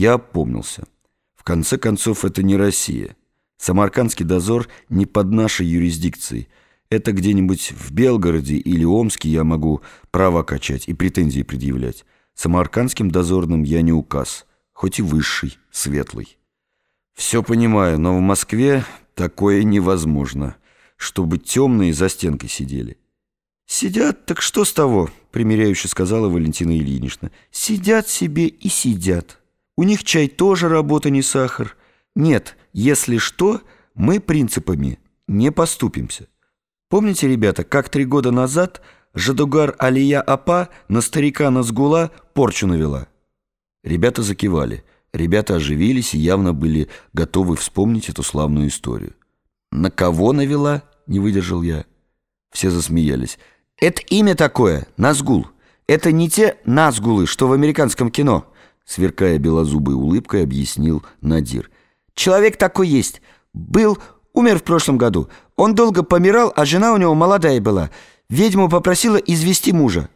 Я опомнился. В конце концов, это не Россия. Самаркандский дозор не под нашей юрисдикцией. Это где-нибудь в Белгороде или Омске я могу права качать и претензии предъявлять. Самаркандским дозорным я не указ, хоть и высший, светлый. Все понимаю, но в Москве такое невозможно, чтобы темные за стенкой сидели. «Сидят, так что с того?» — примиряюще сказала Валентина Ильинична. «Сидят себе и сидят. У них чай тоже работа не сахар. Нет, если что, мы принципами не поступимся. Помните, ребята, как три года назад Жадугар Алия Апа на старика Назгула порчу навела?» Ребята закивали. Ребята оживились и явно были готовы вспомнить эту славную историю. «На кого навела?» — не выдержал я. Все засмеялись. «Это имя такое, Назгул. Это не те Назгулы, что в американском кино», сверкая белозубой улыбкой, объяснил Надир. «Человек такой есть. Был, умер в прошлом году. Он долго помирал, а жена у него молодая была. Ведьму попросила извести мужа.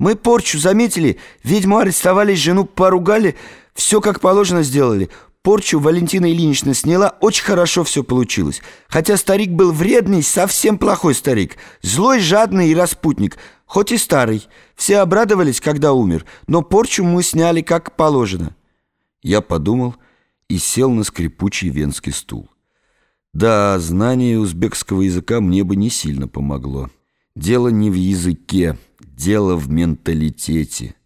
Мы порчу заметили, ведьму арестовали, жену поругали, все как положено сделали. Порчу Валентина Ильинична сняла, очень хорошо все получилось. Хотя старик был вредный, совсем плохой старик. Злой, жадный и распутник, хоть и старый. Все обрадовались, когда умер, но порчу мы сняли как положено. Я подумал и сел на скрипучий венский стул. Да, знание узбекского языка мне бы не сильно помогло. Дело не в языке, дело в менталитете.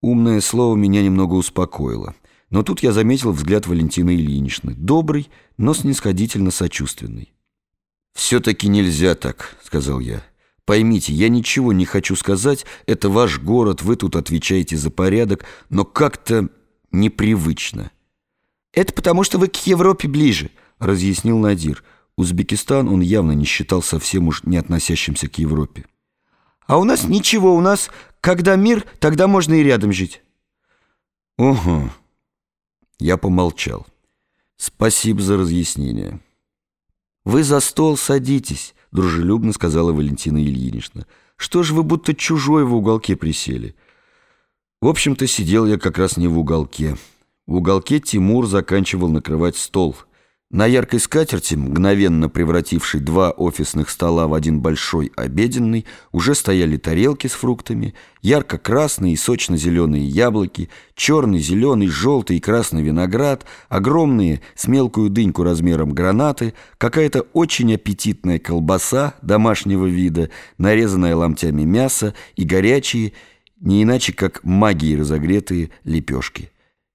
Умное слово меня немного успокоило. Но тут я заметил взгляд Валентины Ильиничны. Добрый, но снисходительно сочувственный. «Все-таки нельзя так», — сказал я. «Поймите, я ничего не хочу сказать. Это ваш город, вы тут отвечаете за порядок, но как-то непривычно». «Это потому, что вы к Европе ближе», — разъяснил Надир. Узбекистан он явно не считал совсем уж не относящимся к Европе. «А у нас ничего, у нас, когда мир, тогда можно и рядом жить». «Угу», я помолчал. «Спасибо за разъяснение». «Вы за стол садитесь», — дружелюбно сказала Валентина Ильинична. «Что ж вы будто чужой в уголке присели?» В общем-то, сидел я как раз не в уголке. В уголке Тимур заканчивал накрывать стол — на яркой скатерти, мгновенно превратившей два офисных стола в один большой обеденный, уже стояли тарелки с фруктами, ярко-красные и сочно-зеленые яблоки, черный, зеленый, желтый и красный виноград, огромные с мелкую дыньку размером гранаты, какая-то очень аппетитная колбаса домашнего вида, нарезанная ломтями мясо и горячие, не иначе как магией разогретые лепешки.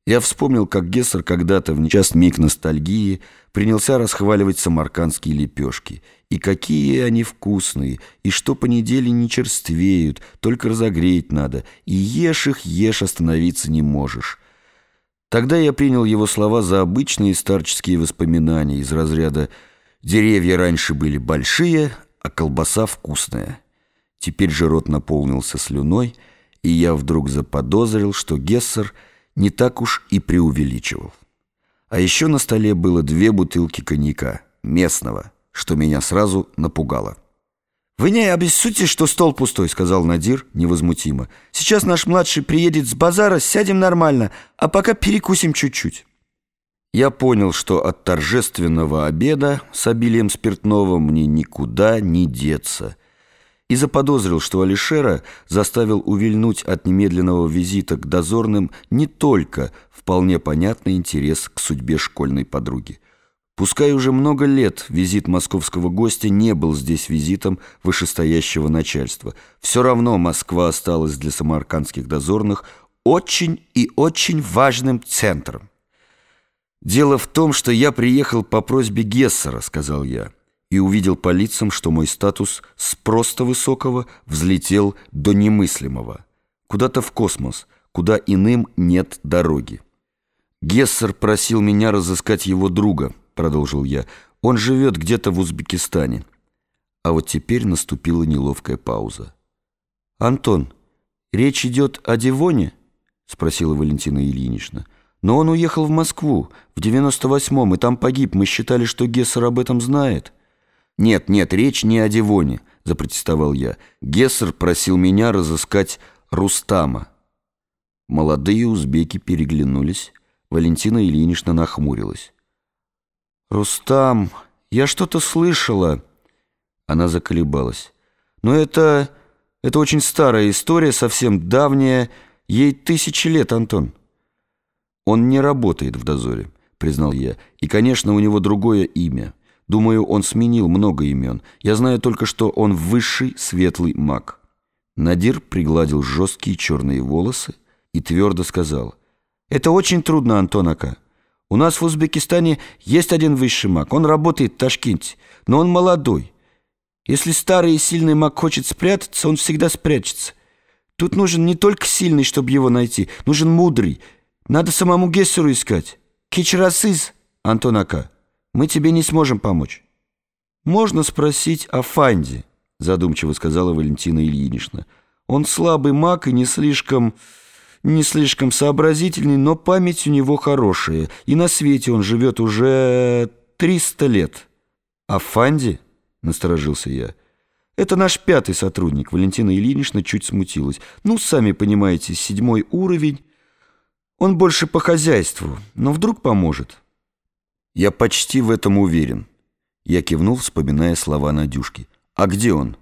Я вспомнил, как Гессер когда-то в нечас миг ностальгии принялся расхваливать самаркандские лепешки. И какие они вкусные, и что по неделе не черствеют, только разогреть надо, и ешь их, ешь, остановиться не можешь. Тогда я принял его слова за обычные старческие воспоминания из разряда «деревья раньше были большие, а колбаса вкусная». Теперь же рот наполнился слюной, и я вдруг заподозрил, что Гессер — не так уж и преувеличивал. А еще на столе было две бутылки коньяка, местного, что меня сразу напугало. «Вы не обессудьте, что стол пустой», — сказал Надир невозмутимо. «Сейчас наш младший приедет с базара, сядем нормально, а пока перекусим чуть-чуть». Я понял, что от торжественного обеда с обилием спиртного мне никуда не деться — и заподозрил, что Алишера заставил увильнуть от немедленного визита к дозорным не только вполне понятный интерес к судьбе школьной подруги. Пускай уже много лет визит московского гостя не был здесь визитом вышестоящего начальства, все равно Москва осталась для самаркандских дозорных очень и очень важным центром. «Дело в том, что я приехал по просьбе Гессера», — сказал я и увидел по лицам, что мой статус с просто высокого взлетел до немыслимого, куда-то в космос, куда иным нет дороги. «Гессер просил меня разыскать его друга», — продолжил я. «Он живет где-то в Узбекистане». А вот теперь наступила неловкая пауза. «Антон, речь идет о Дивоне?» — спросила Валентина Ильинична. «Но он уехал в Москву в девяносто восьмом, и там погиб. Мы считали, что Гессер об этом знает». «Нет, нет, речь не о Дивоне», — запротестовал я. Гессер просил меня разыскать Рустама. Молодые узбеки переглянулись, Валентина Ильинична нахмурилась. «Рустам, я что-то слышала». Она заколебалась. «Но это... это очень старая история, совсем давняя. Ей тысячи лет, Антон». «Он не работает в дозоре», — признал я. «И, конечно, у него другое имя. Думаю, он сменил много имен. Я знаю только, что он высший светлый маг». Надир пригладил жесткие черные волосы и твердо сказал. «Это очень трудно, Антонака. У нас в Узбекистане есть один высший маг. Он работает в Ташкенте, но он молодой. Если старый и сильный маг хочет спрятаться, он всегда спрячется. Тут нужен не только сильный, чтобы его найти, нужен мудрый. Надо самому Гессеру искать. Кичрасыз, Антонака». Мы тебе не сможем помочь». «Можно спросить о Фанде», — задумчиво сказала Валентина Ильинична. «Он слабый маг и не слишком... не слишком сообразительный, но память у него хорошая, и на свете он живет уже триста лет». «О Фанде?» — насторожился я. «Это наш пятый сотрудник», — Валентина Ильинична чуть смутилась. «Ну, сами понимаете, седьмой уровень. Он больше по хозяйству, но вдруг поможет». «Я почти в этом уверен». Я кивнул, вспоминая слова Надюшки. «А где он?»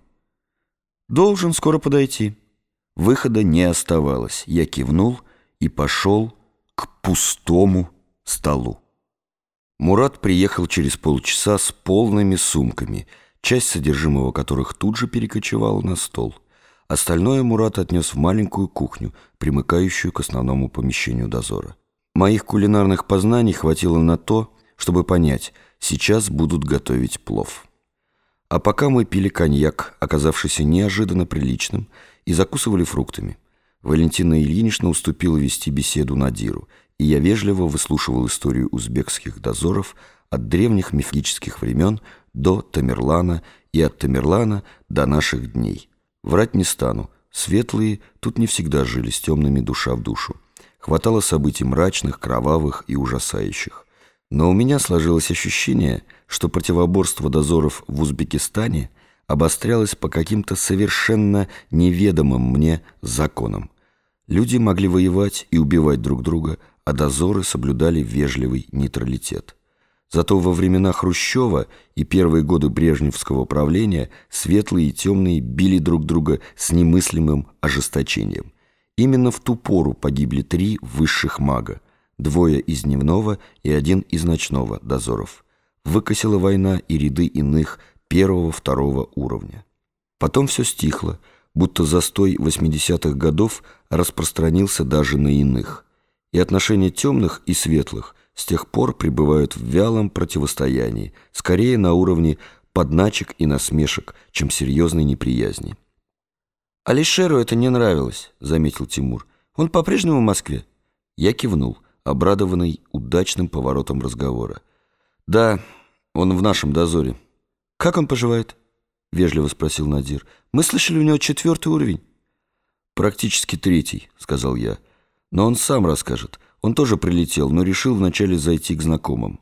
«Должен скоро подойти». Выхода не оставалось. Я кивнул и пошел к пустому столу. Мурат приехал через полчаса с полными сумками, часть содержимого которых тут же перекочевала на стол. Остальное Мурат отнес в маленькую кухню, примыкающую к основному помещению дозора. Моих кулинарных познаний хватило на то, чтобы понять, сейчас будут готовить плов. А пока мы пили коньяк, оказавшийся неожиданно приличным, и закусывали фруктами. Валентина Ильинична уступила вести беседу Надиру, и я вежливо выслушивал историю узбекских дозоров от древних мифических времен до Тамерлана и от Тамерлана до наших дней. Врать не стану, светлые тут не всегда жили с темными душа в душу. Хватало событий мрачных, кровавых и ужасающих. Но у меня сложилось ощущение, что противоборство дозоров в Узбекистане обострялось по каким-то совершенно неведомым мне законам. Люди могли воевать и убивать друг друга, а дозоры соблюдали вежливый нейтралитет. Зато во времена Хрущева и первые годы брежневского правления светлые и темные били друг друга с немыслимым ожесточением. Именно в ту пору погибли три высших мага двое из дневного и один из ночного дозоров. Выкосила война и ряды иных первого-второго уровня. Потом все стихло, будто застой 80-х годов распространился даже на иных. И отношения темных и светлых с тех пор пребывают в вялом противостоянии, скорее на уровне подначек и насмешек, чем серьезной неприязни. «Алишеру это не нравилось», — заметил Тимур. «Он по-прежнему в Москве?» Я кивнул обрадованный удачным поворотом разговора. «Да, он в нашем дозоре». «Как он поживает?» — вежливо спросил Надир. «Мы слышали, у него четвертый уровень». «Практически третий», — сказал я. «Но он сам расскажет. Он тоже прилетел, но решил вначале зайти к знакомым».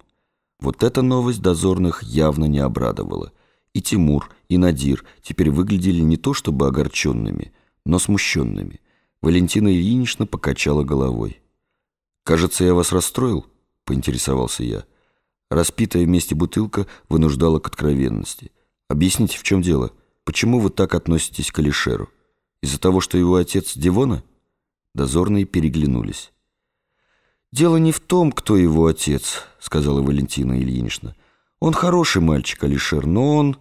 Вот эта новость дозорных явно не обрадовала. И Тимур, и Надир теперь выглядели не то чтобы огорченными, но смущенными. Валентина Ильинична покачала головой. «Кажется, я вас расстроил?» — поинтересовался я. Распитая вместе бутылка вынуждала к откровенности. «Объясните, в чем дело? Почему вы так относитесь к Алишеру? Из-за того, что его отец Дивона?» Дозорные переглянулись. «Дело не в том, кто его отец», — сказала Валентина Ильинична. «Он хороший мальчик, Алишер, но он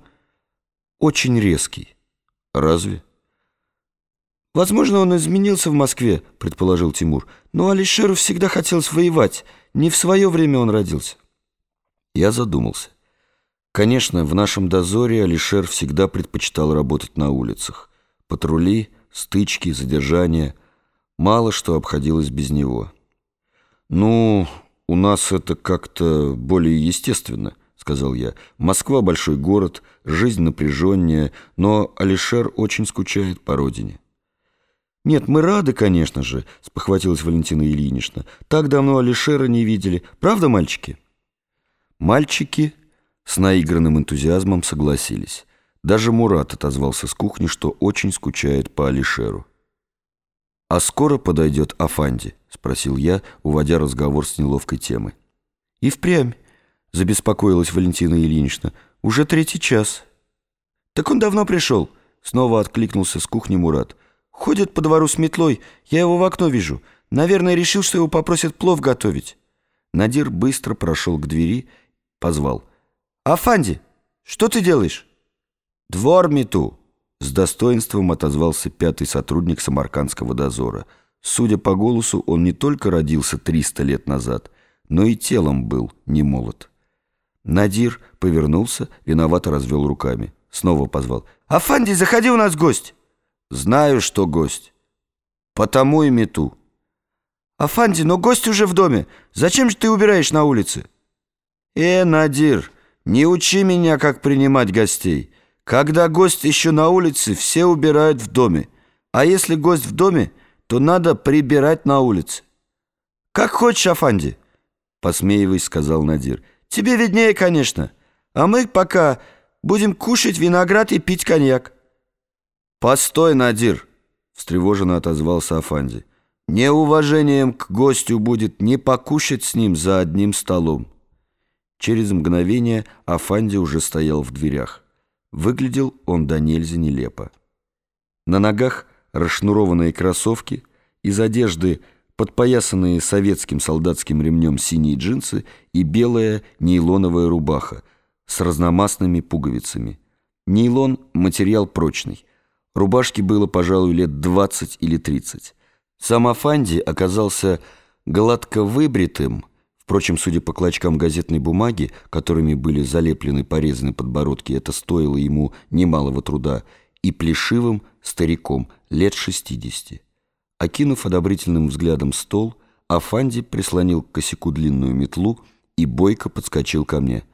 очень резкий». «Разве?» «Возможно, он изменился в Москве», — предположил Тимур. «Но Алишеру всегда хотелось воевать. Не в свое время он родился». Я задумался. Конечно, в нашем дозоре Алишер всегда предпочитал работать на улицах. Патрули, стычки, задержания. Мало что обходилось без него. «Ну, у нас это как-то более естественно», — сказал я. «Москва — большой город, жизнь напряженнее, но Алишер очень скучает по родине». «Нет, мы рады, конечно же», — спохватилась Валентина Ильинична. «Так давно Алишера не видели. Правда, мальчики?» Мальчики с наигранным энтузиазмом согласились. Даже Мурат отозвался с кухни, что очень скучает по Алишеру. «А скоро подойдет Афанди?» — спросил я, уводя разговор с неловкой темы. «И впрямь», — забеспокоилась Валентина Ильинична, — «уже третий час». «Так он давно пришел», — снова откликнулся с кухни Мурат. «Ходит по двору с метлой, я его в окно вижу. Наверное, решил, что его попросят плов готовить». Надир быстро прошел к двери, позвал. «Афанди, что ты делаешь?» «Двор мету», — с достоинством отозвался пятый сотрудник самаркандского дозора. Судя по голосу, он не только родился 300 лет назад, но и телом был не молод. Надир повернулся, виновато развел руками. Снова позвал. «Афанди, заходи, у нас гость!» «Знаю, что гость. Потому и мету». «Афанди, но гость уже в доме. Зачем же ты убираешь на улице?» «Э, Надир, не учи меня, как принимать гостей. Когда гость еще на улице, все убирают в доме. А если гость в доме, то надо прибирать на улице». «Как хочешь, Афанди», — посмеиваясь, сказал Надир. «Тебе виднее, конечно. А мы пока будем кушать виноград и пить коньяк». «Постой, Надир», — встревоженно отозвался Афанди. Неуважением к гостю будет не покушать с ним за одним столом. Через мгновение Афанди уже стоял в дверях. Выглядел он до нельзя нелепо. На ногах расшнурованные кроссовки, из одежды подпоясанные советским солдатским ремнем синие джинсы и белая нейлоновая рубаха с разномастными пуговицами. Нейлон – материал прочный. Рубашке было, пожалуй, лет 20 или 30. Сам Афанди оказался гладко выбритым, впрочем, судя по клочкам газетной бумаги, которыми были залеплены порезаны подбородки, это стоило ему немалого труда, и плешивым стариком лет 60. Окинув одобрительным взглядом стол, Афанди прислонил к косяку длинную метлу и бойко подскочил ко мне.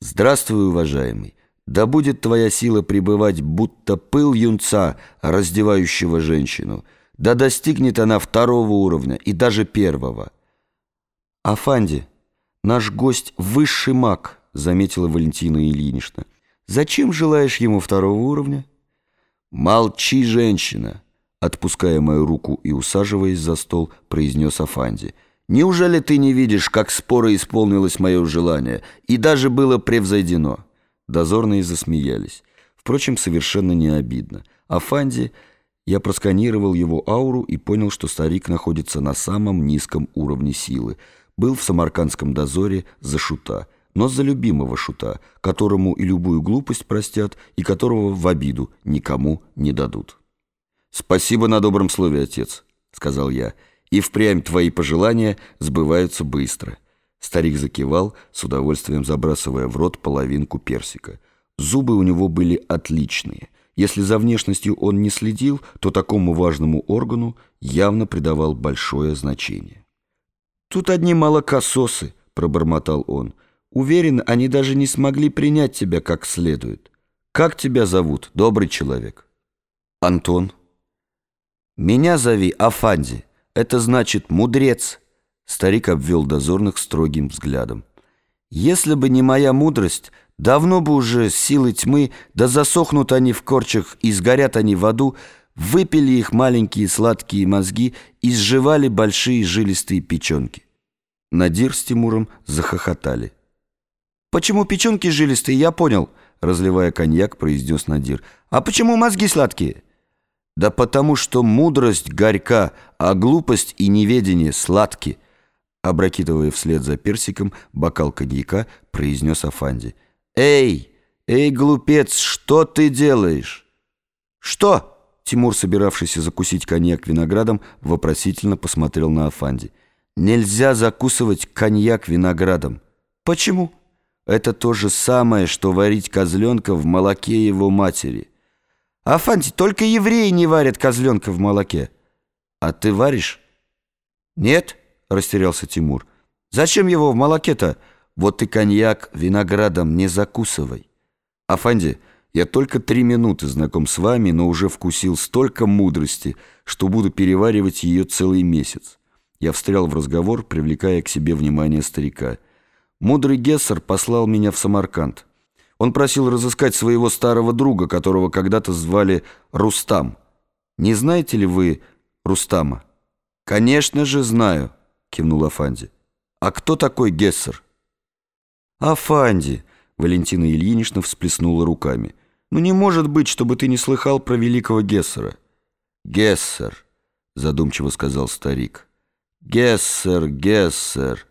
«Здравствуй, уважаемый! Да будет твоя сила пребывать, будто пыл юнца, раздевающего женщину!» Да достигнет она второго уровня и даже первого. «Афанди, наш гость высший маг», — заметила Валентина Ильинична. «Зачем желаешь ему второго уровня?» «Молчи, женщина!» Отпуская мою руку и усаживаясь за стол, произнес Афанди. «Неужели ты не видишь, как споро исполнилось мое желание и даже было превзойдено?» Дозорные засмеялись. Впрочем, совершенно не обидно. Афанди я просканировал его ауру и понял, что старик находится на самом низком уровне силы. Был в самаркандском дозоре за шута, но за любимого шута, которому и любую глупость простят, и которого в обиду никому не дадут. «Спасибо на добром слове, отец», — сказал я, «и впрямь твои пожелания сбываются быстро». Старик закивал, с удовольствием забрасывая в рот половинку персика. Зубы у него были отличные — если за внешностью он не следил, то такому важному органу явно придавал большое значение. «Тут одни молокососы», — пробормотал он. «Уверен, они даже не смогли принять тебя как следует. Как тебя зовут, добрый человек?» «Антон». «Меня зови Афанди. Это значит «мудрец», — старик обвел дозорных строгим взглядом. «Если бы не моя мудрость, Давно бы уже силы тьмы, да засохнут они в корчах и сгорят они в аду, выпили их маленькие сладкие мозги и сживали большие жилистые печенки. Надир с Тимуром захохотали. «Почему печенки жилистые, я понял», — разливая коньяк, произнес Надир. «А почему мозги сладкие?» «Да потому что мудрость горька, а глупость и неведение сладки», — опрокидывая вслед за персиком бокал коньяка, произнес Афанди. «Эй, эй, глупец, что ты делаешь?» «Что?» Тимур, собиравшийся закусить коньяк виноградом, вопросительно посмотрел на Афанди. «Нельзя закусывать коньяк виноградом». «Почему?» «Это то же самое, что варить козленка в молоке его матери». «Афанди, только евреи не варят козленка в молоке». «А ты варишь?» «Нет», — растерялся Тимур. «Зачем его в молоке-то?» Вот и коньяк виноградом не закусывай. Афанди, я только три минуты знаком с вами, но уже вкусил столько мудрости, что буду переваривать ее целый месяц. Я встрял в разговор, привлекая к себе внимание старика. Мудрый Гессер послал меня в Самарканд. Он просил разыскать своего старого друга, которого когда-то звали Рустам. Не знаете ли вы Рустама? «Конечно же знаю», — кивнул Афанди. «А кто такой Гессер?» «Афанди», — Валентина Ильинична всплеснула руками. «Ну не может быть, чтобы ты не слыхал про великого Гессера». «Гессер», — задумчиво сказал старик. «Гессер, Гессер.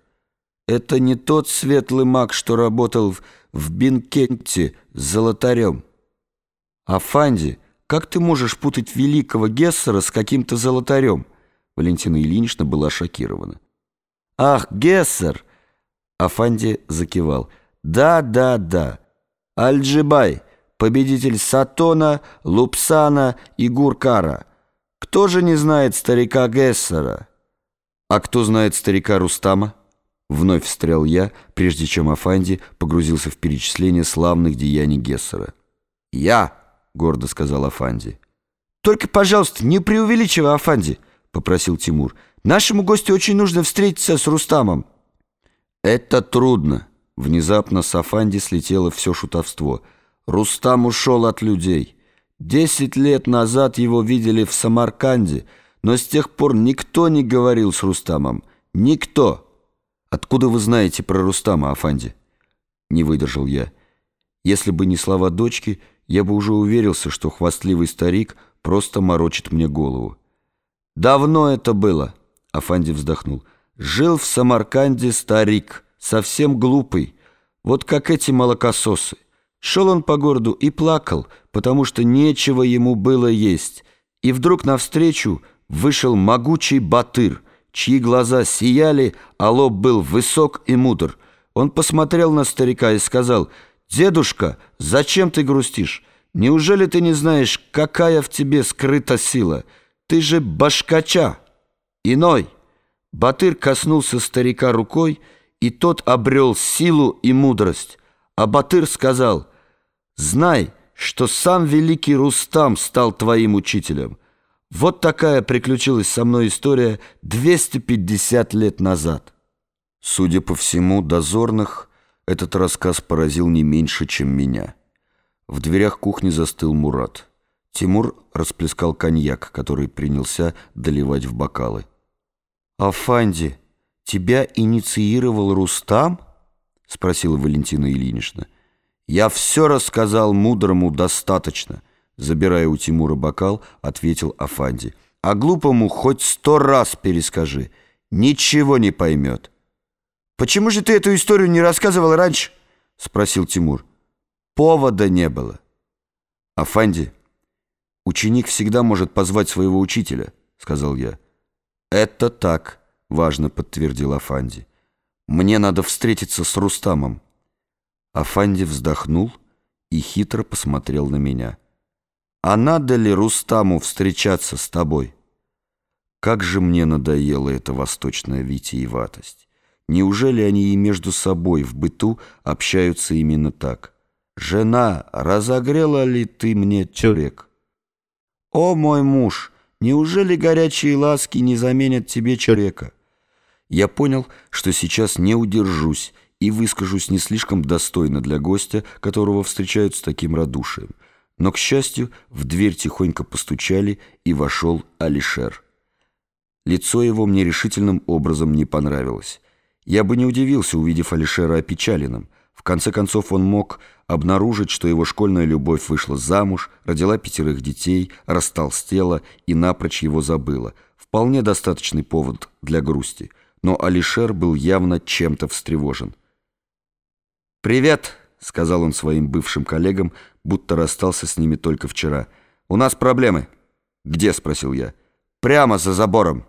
Это не тот светлый маг, что работал в, в Бенкенте с золотарем». «Афанди, как ты можешь путать великого Гессера с каким-то золотарем?» Валентина Ильинична была шокирована. «Ах, Гессер!» Афанди закивал. «Да, да, да. Альджибай, победитель Сатона, Лупсана и Гуркара. Кто же не знает старика Гессера?» «А кто знает старика Рустама?» Вновь встрял я, прежде чем Афанди погрузился в перечисление славных деяний Гессера. «Я!» — гордо сказал Афанди. «Только, пожалуйста, не преувеличивай, Афанди!» — попросил Тимур. «Нашему гостю очень нужно встретиться с Рустамом». «Это трудно». Внезапно с Афанди слетело все шутовство. Рустам ушел от людей. Десять лет назад его видели в Самарканде, но с тех пор никто не говорил с Рустамом. Никто. «Откуда вы знаете про Рустама, Афанди?» Не выдержал я. Если бы не слова дочки, я бы уже уверился, что хвастливый старик просто морочит мне голову. «Давно это было», — Афанди вздохнул. «Жил в Самарканде старик, совсем глупый, вот как эти молокососы. Шел он по городу и плакал, потому что нечего ему было есть. И вдруг навстречу вышел могучий батыр, чьи глаза сияли, а лоб был высок и мудр. Он посмотрел на старика и сказал, «Дедушка, зачем ты грустишь? Неужели ты не знаешь, какая в тебе скрыта сила?» Ты же башкача, иной. Батыр коснулся старика рукой, и тот обрел силу и мудрость. А Батыр сказал, «Знай, что сам великий Рустам стал твоим учителем. Вот такая приключилась со мной история 250 лет назад». Судя по всему, дозорных этот рассказ поразил не меньше, чем меня. В дверях кухни застыл Мурат. Тимур расплескал коньяк, который принялся доливать в бокалы. «Афанди, тебя инициировал Рустам?» — спросила Валентина Ильинична. «Я все рассказал мудрому достаточно», — забирая у Тимура бокал, ответил Афанди. «А глупому хоть сто раз перескажи, ничего не поймет». «Почему же ты эту историю не рассказывал раньше?» — спросил Тимур. «Повода не было». «Афанди, «Ученик всегда может позвать своего учителя», — сказал я. «Это так», — важно подтвердил Афанди. «Мне надо встретиться с Рустамом». Афанди вздохнул и хитро посмотрел на меня. «А надо ли Рустаму встречаться с тобой?» Как же мне надоела эта восточная витиеватость. Неужели они и между собой в быту общаются именно так? «Жена, разогрела ли ты мне тюрек?» «О, мой муж, неужели горячие ласки не заменят тебе человека?» Я понял, что сейчас не удержусь и выскажусь не слишком достойно для гостя, которого встречают с таким радушием. Но, к счастью, в дверь тихонько постучали, и вошел Алишер. Лицо его мне решительным образом не понравилось. Я бы не удивился, увидев Алишера опечаленным. В конце концов, он мог обнаружить, что его школьная любовь вышла замуж, родила пятерых детей, растолстела и напрочь его забыла. Вполне достаточный повод для грусти. Но Алишер был явно чем-то встревожен. «Привет!» — сказал он своим бывшим коллегам, будто расстался с ними только вчера. «У нас проблемы». «Где?» — спросил я. «Прямо за забором».